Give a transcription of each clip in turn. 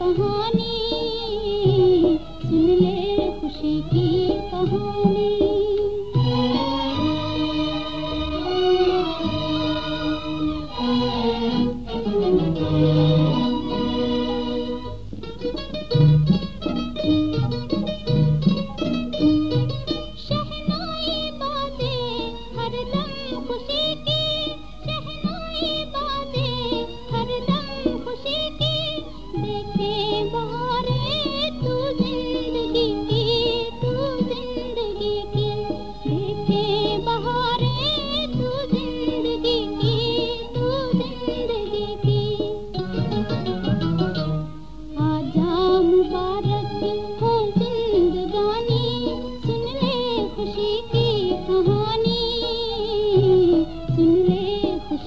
कहानी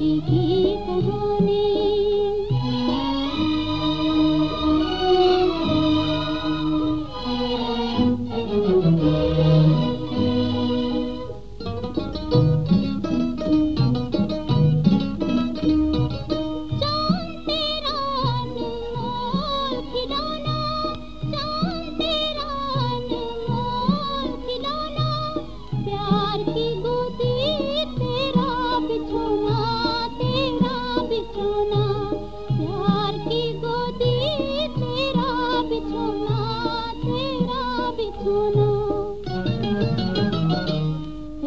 की थी कहानी।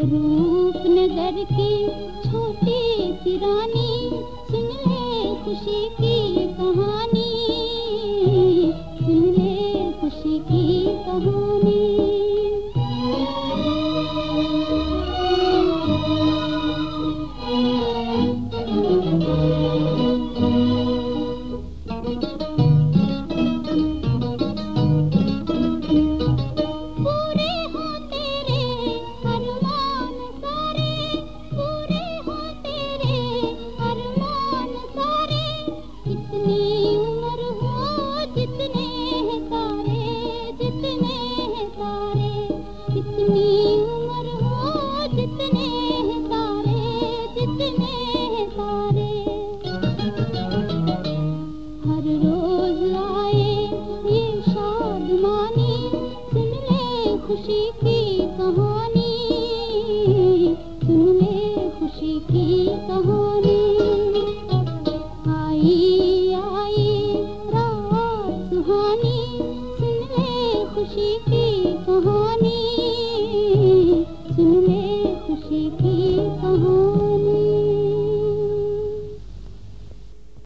रूप नगर की छोटी सी रानी सुन ले खुशी की कहानी। खुशी की कहानी